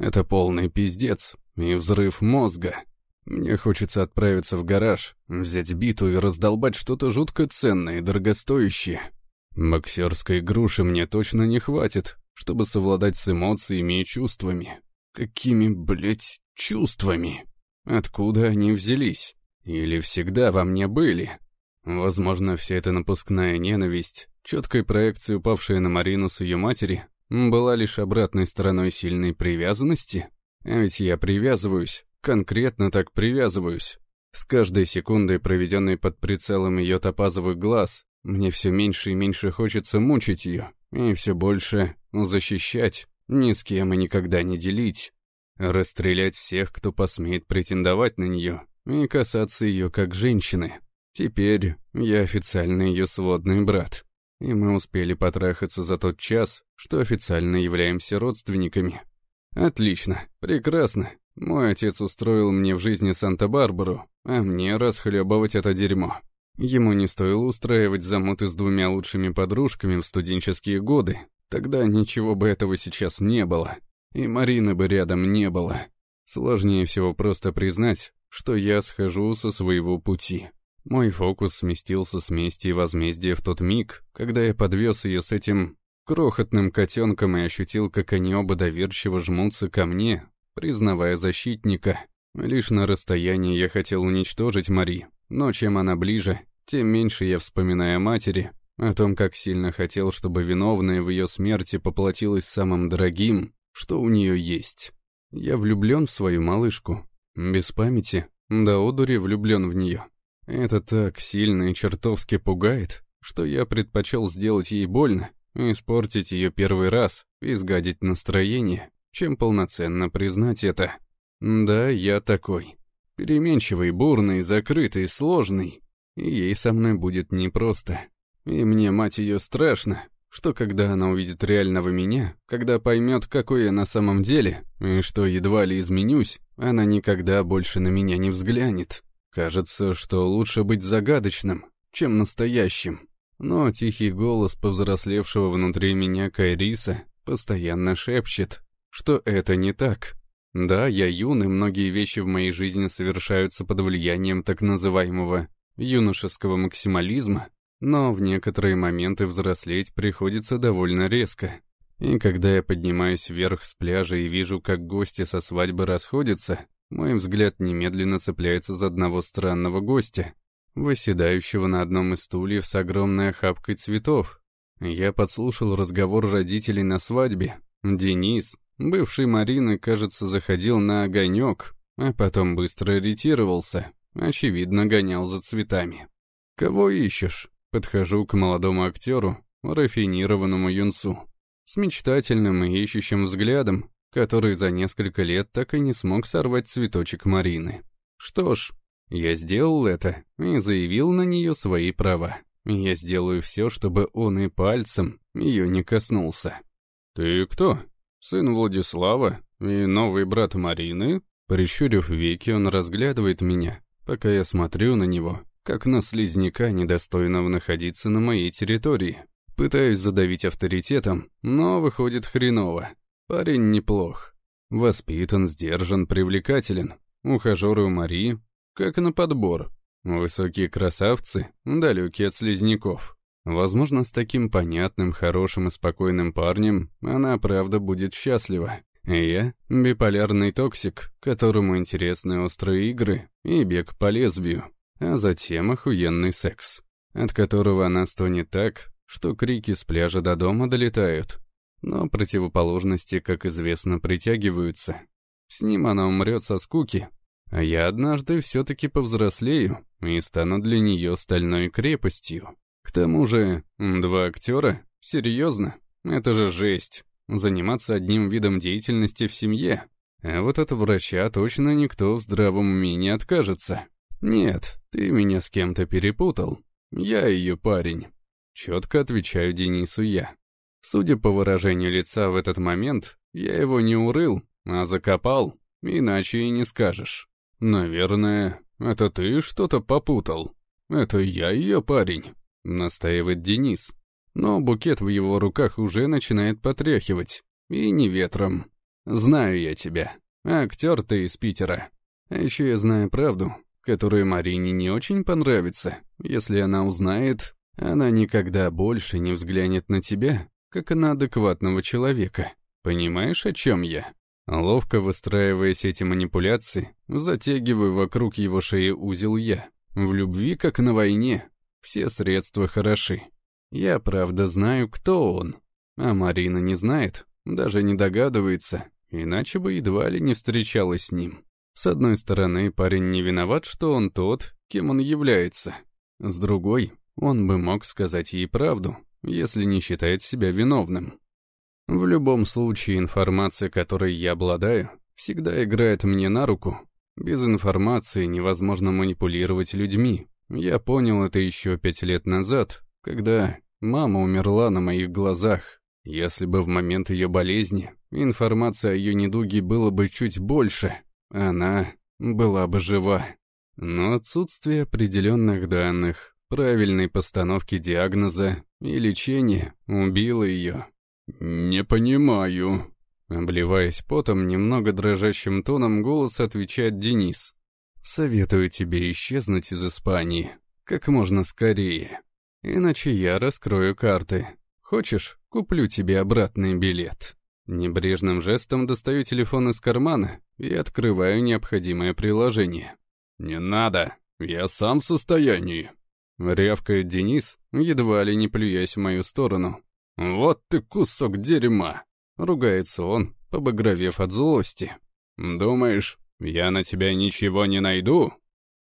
Это полный пиздец и взрыв мозга. Мне хочется отправиться в гараж, взять биту и раздолбать что-то жутко ценное и дорогостоящее. Боксерской груши мне точно не хватит, чтобы совладать с эмоциями и чувствами. Какими, блядь, чувствами? Откуда они взялись? Или всегда во мне были? Возможно, вся эта напускная ненависть, четкой проекцией упавшая на Марину с ее матери, была лишь обратной стороной сильной привязанности? А ведь я привязываюсь, конкретно так привязываюсь. С каждой секундой, проведенной под прицелом ее топазовых глаз, мне все меньше и меньше хочется мучить ее, и все больше защищать, ни с кем и никогда не делить. Расстрелять всех, кто посмеет претендовать на нее, и касаться ее как женщины. Теперь я официально ее сводный брат. И мы успели потрахаться за тот час, что официально являемся родственниками. Отлично, прекрасно. Мой отец устроил мне в жизни Санта-Барбару, а мне расхлебывать это дерьмо. Ему не стоило устраивать замуты с двумя лучшими подружками в студенческие годы. Тогда ничего бы этого сейчас не было. И Марины бы рядом не было. Сложнее всего просто признать, что я схожу со своего пути. Мой фокус сместился с мести и возмездия в тот миг, когда я подвез ее с этим крохотным котенком и ощутил, как они оба доверчиво жмутся ко мне, признавая защитника. Лишь на расстоянии я хотел уничтожить Мари, но чем она ближе, тем меньше я вспоминаю о матери, о том, как сильно хотел, чтобы виновная в ее смерти поплатилась самым дорогим, что у нее есть. Я влюблен в свою малышку, без памяти, до одури влюблен в нее. Это так сильно и чертовски пугает, что я предпочел сделать ей больно, испортить ее первый раз, изгадить настроение, чем полноценно признать это. Да, я такой. Переменчивый, бурный, закрытый, сложный. И ей со мной будет непросто. И мне, мать ее, страшно, что когда она увидит реального меня, когда поймет, какой я на самом деле, и что едва ли изменюсь, она никогда больше на меня не взглянет. Кажется, что лучше быть загадочным, чем настоящим. Но тихий голос повзрослевшего внутри меня Кайриса постоянно шепчет, что это не так. Да, я юный, многие вещи в моей жизни совершаются под влиянием так называемого юношеского максимализма, но в некоторые моменты взрослеть приходится довольно резко. И когда я поднимаюсь вверх с пляжа и вижу, как гости со свадьбы расходятся, мой взгляд немедленно цепляется за одного странного гостя, выседающего на одном из стульев с огромной охапкой цветов. Я подслушал разговор родителей на свадьбе. Денис, бывший Марины, кажется, заходил на огонек, а потом быстро ретировался. Очевидно, гонял за цветами. «Кого ищешь?» Подхожу к молодому актеру, рафинированному юнцу, с мечтательным и ищущим взглядом, который за несколько лет так и не смог сорвать цветочек Марины. Что ж, я сделал это и заявил на нее свои права. Я сделаю все, чтобы он и пальцем ее не коснулся. «Ты кто? Сын Владислава и новый брат Марины?» Прищурив веки, он разглядывает меня, пока я смотрю на него, как на слизняка, недостойного находиться на моей территории. Пытаюсь задавить авторитетом, но выходит хреново. Парень неплох. Воспитан, сдержан, привлекателен. Ухажеры у Марии, как на подбор. Высокие красавцы, далекие от слизняков. Возможно, с таким понятным, хорошим и спокойным парнем она правда будет счастлива. Я — биполярный токсик, которому интересны острые игры и бег по лезвию, а затем охуенный секс, от которого она стонет так, что крики с пляжа до дома долетают. Но противоположности, как известно, притягиваются. С ним она умрет со скуки, а я однажды все-таки повзрослею и стану для нее стальной крепостью. К тому же, два актера? Серьезно? Это же жесть. Заниматься одним видом деятельности в семье. А вот от врача точно никто в здравом уме не откажется. Нет, ты меня с кем-то перепутал. Я ее парень. Четко отвечаю Денису я. Судя по выражению лица в этот момент, я его не урыл, а закопал, иначе и не скажешь. Наверное, это ты что-то попутал. Это я ее парень, настаивает Денис. Но букет в его руках уже начинает потряхивать, и не ветром. Знаю я тебя. Актер ты из Питера. А еще я знаю правду, которая Марине не очень понравится. Если она узнает, она никогда больше не взглянет на тебя, как на адекватного человека. Понимаешь, о чем я? Ловко выстраивая эти манипуляции, затягиваю вокруг его шеи узел я. В любви, как на войне, все средства хороши. Я, правда, знаю, кто он. А Марина не знает, даже не догадывается, иначе бы едва ли не встречалась с ним. С одной стороны, парень не виноват, что он тот, кем он является. С другой, он бы мог сказать ей правду, если не считает себя виновным. В любом случае, информация, которой я обладаю, всегда играет мне на руку. Без информации невозможно манипулировать людьми. Я понял это еще пять лет назад, когда мама умерла на моих глазах. Если бы в момент ее болезни информация о ее недуге было бы чуть больше, она была бы жива. Но отсутствие определенных данных, правильной постановки диагноза и лечения убило ее. «Не понимаю». Обливаясь потом, немного дрожащим тоном голос отвечает Денис. «Советую тебе исчезнуть из Испании. Как можно скорее. Иначе я раскрою карты. Хочешь, куплю тебе обратный билет». Небрежным жестом достаю телефон из кармана и открываю необходимое приложение. «Не надо, я сам в состоянии», — рявкает Денис, едва ли не плюясь в мою сторону. «Вот ты кусок дерьма!» — ругается он, побагровев от злости. «Думаешь, я на тебя ничего не найду?»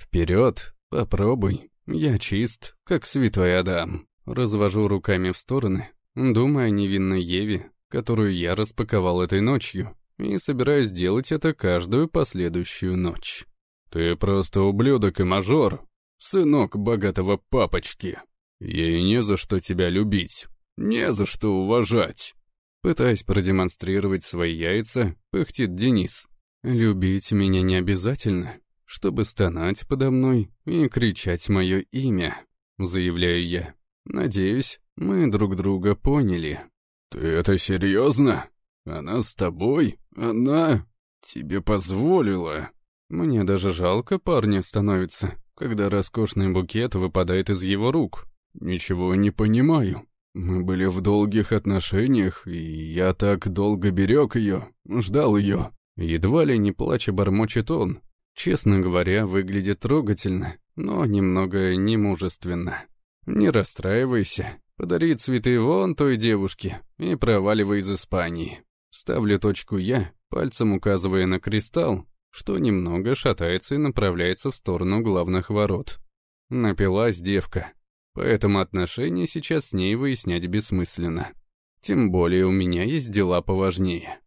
«Вперед, попробуй, я чист, как святой Адам». Развожу руками в стороны, думая о невинной Еве, которую я распаковал этой ночью, и собираюсь делать это каждую последующую ночь. «Ты просто ублюдок и мажор, сынок богатого папочки. Ей не за что тебя любить, не за что уважать». Пытаясь продемонстрировать свои яйца, пыхтит Денис. «Любить меня не обязательно, чтобы стонать подо мной и кричать мое имя», — заявляю я. «Надеюсь, мы друг друга поняли». «Ты это серьезно? Она с тобой? Она тебе позволила?» Мне даже жалко парня становится, когда роскошный букет выпадает из его рук. «Ничего не понимаю. Мы были в долгих отношениях, и я так долго берег ее, ждал ее». Едва ли не плача бормочет он. Честно говоря, выглядит трогательно, но немного немужественно. Не расстраивайся, Подари цветы вон той девушке и проваливай из Испании. Ставлю точку я, пальцем указывая на кристалл, что немного шатается и направляется в сторону главных ворот. Напилась девка, поэтому отношения сейчас с ней выяснять бессмысленно. Тем более у меня есть дела поважнее.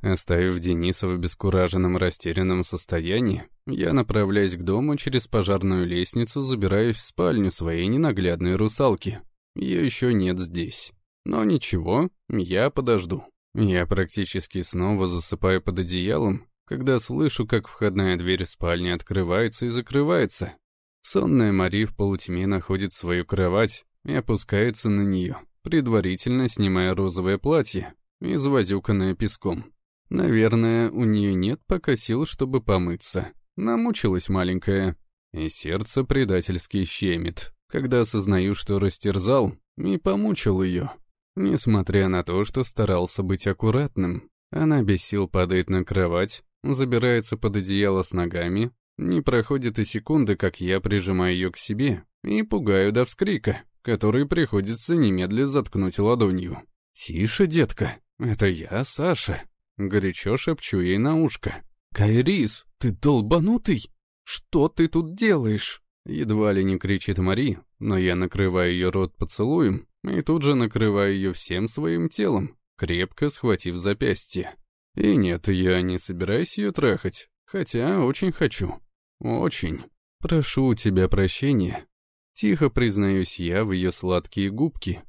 Оставив Дениса в обескураженном растерянном состоянии, я направляюсь к дому через пожарную лестницу, забираюсь в спальню своей ненаглядной русалки, ее еще нет здесь. Но ничего, я подожду. Я практически снова засыпаю под одеялом, когда слышу, как входная дверь спальни открывается и закрывается. Сонная Мари в полутьме находит свою кровать и опускается на нее, предварительно снимая розовое платье, извозюканное песком. Наверное, у нее нет пока сил, чтобы помыться. Намучилась маленькая, и сердце предательски щемит когда осознаю, что растерзал и помучил ее. Несмотря на то, что старался быть аккуратным, она без сил падает на кровать, забирается под одеяло с ногами, не проходит и секунды, как я прижимаю ее к себе и пугаю до вскрика, который приходится немедля заткнуть ладонью. «Тише, детка, это я, Саша», — горячо шепчу ей на ушко. «Кайрис, ты долбанутый? Что ты тут делаешь?» Едва ли не кричит Мари, но я накрываю ее рот поцелуем и тут же накрываю ее всем своим телом, крепко схватив запястье. И нет, я не собираюсь ее трахать, хотя очень хочу. Очень. Прошу у тебя прощения. Тихо признаюсь я в ее сладкие губки.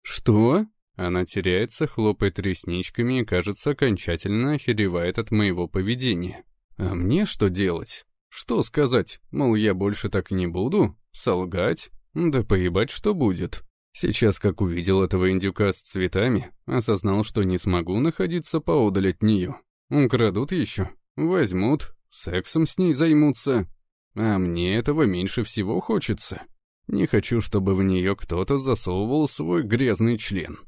Что? Она теряется, хлопает ресничками и, кажется, окончательно охеревает от моего поведения. А мне что делать? Что сказать, мол, я больше так не буду? Солгать? Да поебать, что будет. Сейчас, как увидел этого индюка с цветами, осознал, что не смогу находиться поодаль от нее. Украдут еще, возьмут, сексом с ней займутся. А мне этого меньше всего хочется. Не хочу, чтобы в нее кто-то засовывал свой грязный член.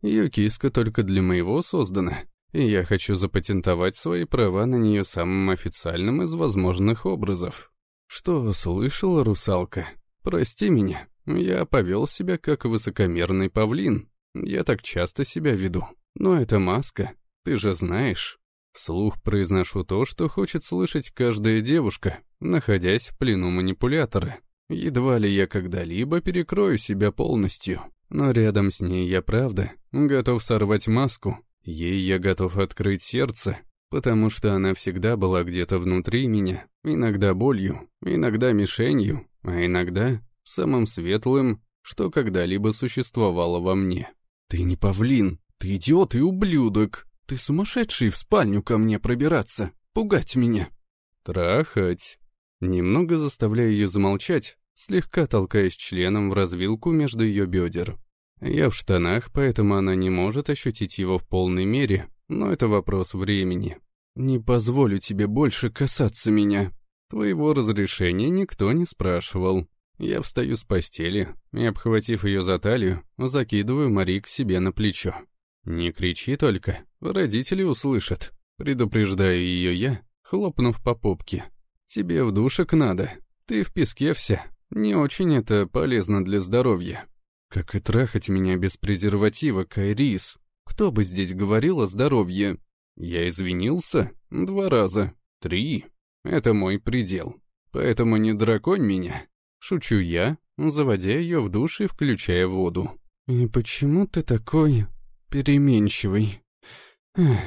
Ее киска только для моего создана, и я хочу запатентовать свои права на нее самым официальным из возможных образов. Что слышала русалка? Прости меня, я повел себя как высокомерный павлин. Я так часто себя веду. Но это маска, ты же знаешь. Вслух произношу то, что хочет слышать каждая девушка, находясь в плену манипулятора. Едва ли я когда-либо перекрою себя полностью. Но рядом с ней я правда готов сорвать маску. Ей я готов открыть сердце, потому что она всегда была где-то внутри меня, иногда болью, иногда мишенью, а иногда самым светлым, что когда-либо существовало во мне. «Ты не павлин, ты идиот и ублюдок!» Ты сумасшедший в спальню ко мне пробираться, пугать меня. Трахать. Немного заставляю ее замолчать, слегка толкаясь членом в развилку между ее бедер. Я в штанах, поэтому она не может ощутить его в полной мере, но это вопрос времени. Не позволю тебе больше касаться меня. Твоего разрешения никто не спрашивал. Я встаю с постели и, обхватив ее за талию, закидываю Мари к себе на плечо. «Не кричи только, родители услышат», — предупреждаю ее я, хлопнув по попке. «Тебе в душек надо, ты в песке вся, не очень это полезно для здоровья». «Как и трахать меня без презерватива, Кайрис? Кто бы здесь говорил о здоровье?» «Я извинился? Два раза. Три. Это мой предел. Поэтому не драконь меня». Шучу я, заводя ее в душ и включая воду. «И почему ты такой переменчивый. Эх.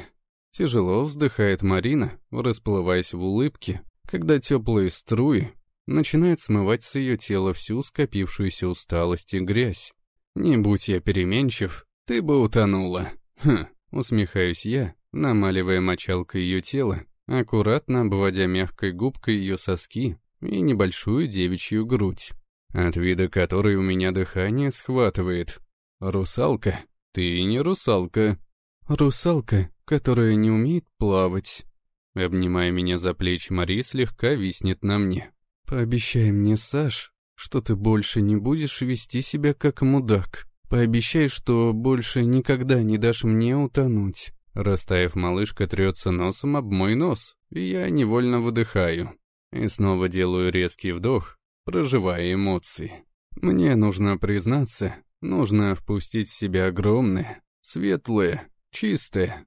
Тяжело вздыхает Марина, расплываясь в улыбке, когда теплые струи начинают смывать с ее тела всю скопившуюся усталость и грязь. Не будь я переменчив, ты бы утонула. Хм, усмехаюсь я, намаливая мочалкой ее тело, аккуратно обводя мягкой губкой ее соски и небольшую девичью грудь, от вида которой у меня дыхание схватывает. Русалка «Ты не русалка». «Русалка, которая не умеет плавать». Обнимая меня за плечи, Мари слегка виснет на мне. «Пообещай мне, Саш, что ты больше не будешь вести себя как мудак. Пообещай, что больше никогда не дашь мне утонуть». Растаяв, малышка трется носом об мой нос, и я невольно выдыхаю. И снова делаю резкий вдох, проживая эмоции. Мне нужно признаться, Нужно впустить в себя огромное, светлое, чистое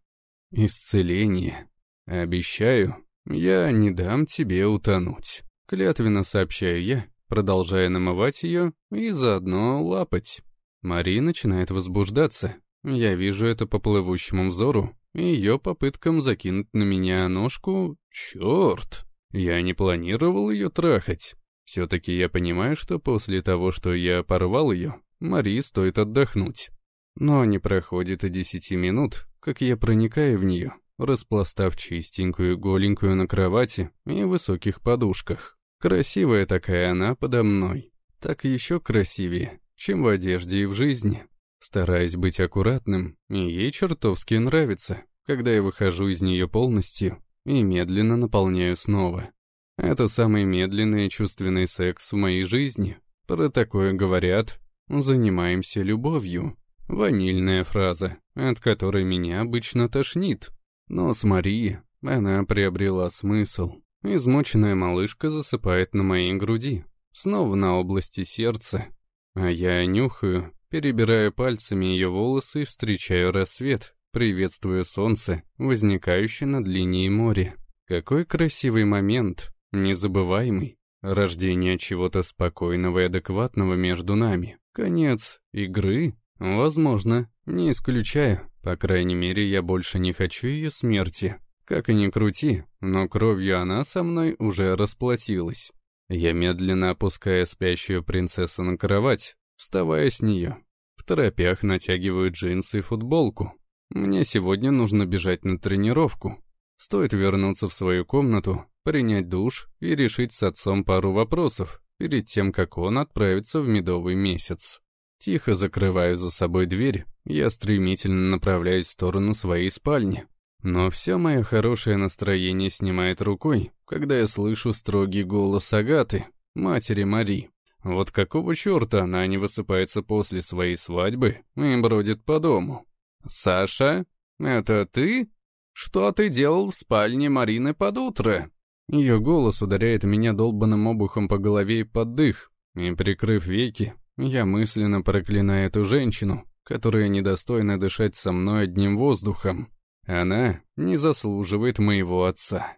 исцеление. Обещаю, я не дам тебе утонуть. Клятвенно сообщаю я, продолжая намывать ее и заодно лапать. Мари начинает возбуждаться. Я вижу это по плывущему взору и ее попыткам закинуть на меня ножку. Черт! Я не планировал ее трахать. Все-таки я понимаю, что после того, что я порвал ее, Мари стоит отдохнуть. Но не проходит и десяти минут, как я проникаю в нее, распластав чистенькую голенькую на кровати и высоких подушках. Красивая такая она подо мной. Так еще красивее, чем в одежде и в жизни. Стараюсь быть аккуратным, ей чертовски нравится, когда я выхожу из нее полностью и медленно наполняю снова. Это самый медленный чувственный секс в моей жизни. Про такое говорят, Занимаемся любовью. Ванильная фраза, от которой меня обычно тошнит. Но с Марией она приобрела смысл. Измученная малышка засыпает на моей груди, снова на области сердца. А я нюхаю, перебираю пальцами ее волосы и встречаю рассвет, приветствую солнце, возникающее над линией моря. Какой красивый момент, незабываемый. Рождение чего-то спокойного и адекватного между нами. Конец игры? Возможно, не исключаю. По крайней мере, я больше не хочу ее смерти. Как и ни крути, но кровью она со мной уже расплатилась. Я медленно опускаю спящую принцессу на кровать, вставая с нее. В торопях натягиваю джинсы и футболку. Мне сегодня нужно бежать на тренировку. Стоит вернуться в свою комнату, принять душ и решить с отцом пару вопросов, перед тем, как он отправится в медовый месяц. Тихо закрываю за собой дверь, я стремительно направляюсь в сторону своей спальни. Но все мое хорошее настроение снимает рукой, когда я слышу строгий голос Агаты, матери Мари. Вот какого черта она не высыпается после своей свадьбы и бродит по дому? «Саша, это ты? Что ты делал в спальне Марины под утро?» Ее голос ударяет меня долбанным обухом по голове и под дых, и, прикрыв веки, я мысленно проклинаю эту женщину, которая недостойна дышать со мной одним воздухом. Она не заслуживает моего отца.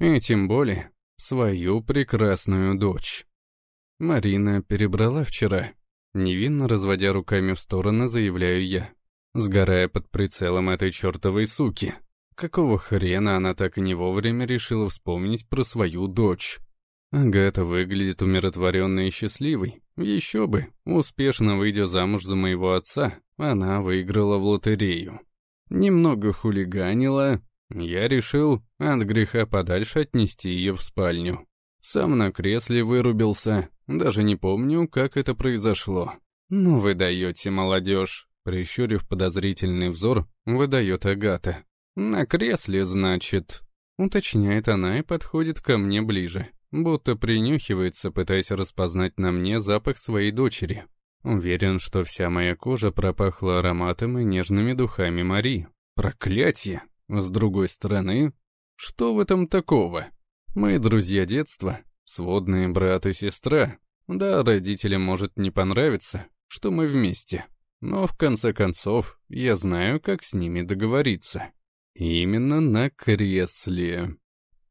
И тем более свою прекрасную дочь. Марина перебрала вчера. Невинно разводя руками в стороны, заявляю я, сгорая под прицелом этой чертовой суки. Какого хрена она так и не вовремя решила вспомнить про свою дочь? Агата выглядит умиротворенной и счастливой. Еще бы, успешно выйдя замуж за моего отца, она выиграла в лотерею. Немного хулиганила, я решил от греха подальше отнести ее в спальню. Сам на кресле вырубился, даже не помню, как это произошло. «Ну вы даете, молодежь!» Прищурив подозрительный взор, выдает Агата. «На кресле, значит?» Уточняет она и подходит ко мне ближе, будто принюхивается, пытаясь распознать на мне запах своей дочери. Уверен, что вся моя кожа пропахла ароматом и нежными духами Мари. Проклятье! С другой стороны, что в этом такого? Мои друзья детства, сводные брат и сестра. Да, родителям может не понравиться, что мы вместе. Но в конце концов, я знаю, как с ними договориться. Именно на кресле.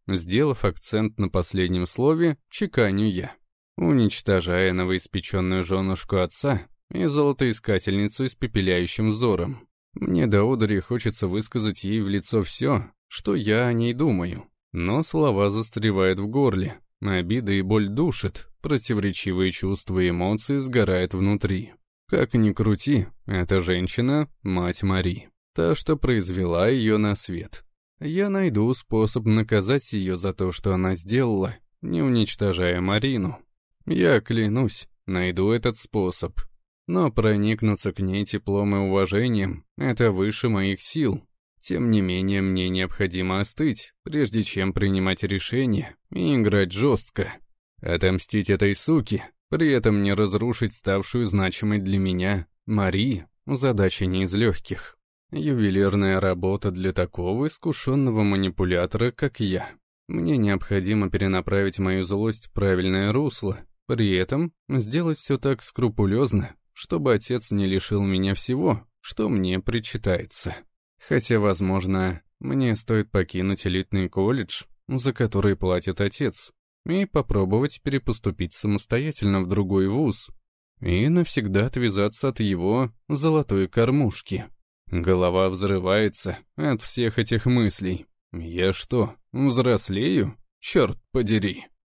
Сделав акцент на последнем слове, чеканю я, уничтожая новоиспеченную женушку отца и золотоискательницу с пепеляющим взором. Мне до одури хочется высказать ей в лицо все, что я о ней думаю. Но слова застревают в горле, обида и боль душат, противоречивые чувства и эмоции сгорают внутри. Как ни крути, эта женщина — мать Мари та, что произвела ее на свет. Я найду способ наказать ее за то, что она сделала, не уничтожая Марину. Я клянусь, найду этот способ. Но проникнуться к ней теплом и уважением — это выше моих сил. Тем не менее, мне необходимо остыть, прежде чем принимать решение и играть жестко. Отомстить этой суке, при этом не разрушить ставшую значимой для меня Мари, задача не из легких. Ювелирная работа для такого искушенного манипулятора, как я. Мне необходимо перенаправить мою злость в правильное русло, при этом сделать все так скрупулезно, чтобы отец не лишил меня всего, что мне причитается. Хотя, возможно, мне стоит покинуть элитный колледж, за который платит отец, и попробовать перепоступить самостоятельно в другой вуз, и навсегда отвязаться от его золотой кормушки. Голова взрывается от всех этих мыслей. Я что, взрослею? Черт подери.